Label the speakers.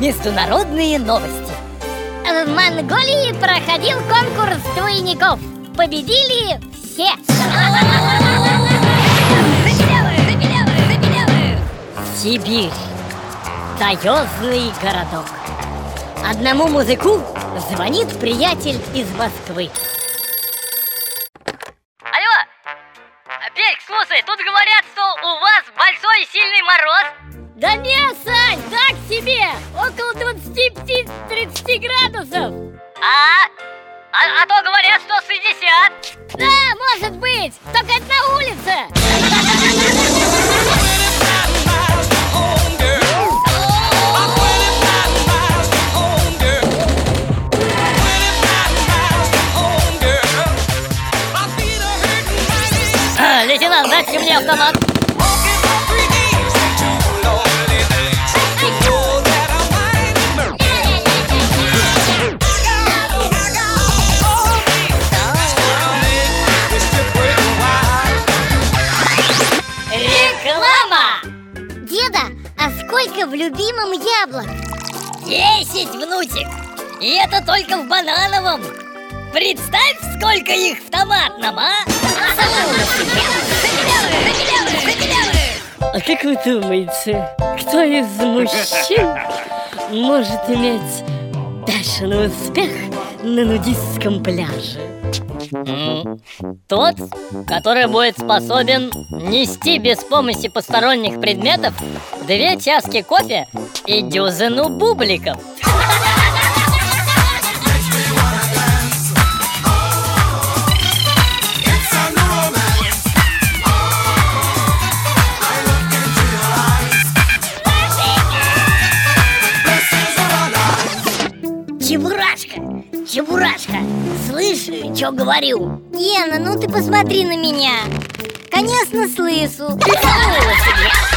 Speaker 1: Международные новости.
Speaker 2: В Монголии проходил конкурс двойников. Победили все.
Speaker 1: Сибирь. Таежный городок. Одному музыку звонит приятель из Москвы.
Speaker 3: Алло! Петь, слушай, тут говорят, что у вас большой и сильный мороз.
Speaker 2: Да не, Сань, так себе. Около 25-30 градусов.
Speaker 3: А? а? А то говорят, что 60.
Speaker 2: Да, может быть. Только это на улице.
Speaker 1: Лейтенант, дайте мне автомат.
Speaker 2: Сколько в любимом яблок?
Speaker 1: Десять, внучек! И это только в банановом! Представь, сколько их в томатном, а! А как вы думаете, кто из мужчин может иметь бешеный успех на нудистском пляже? Тот, который будет способен нести без помощи посторонних предметов две чашки кофе и дюзину бубликов.
Speaker 2: Чебурашка, Чебурашка, слышь, что говорю? Гена, ну ты посмотри на меня. Конечно, слышу.
Speaker 4: Громче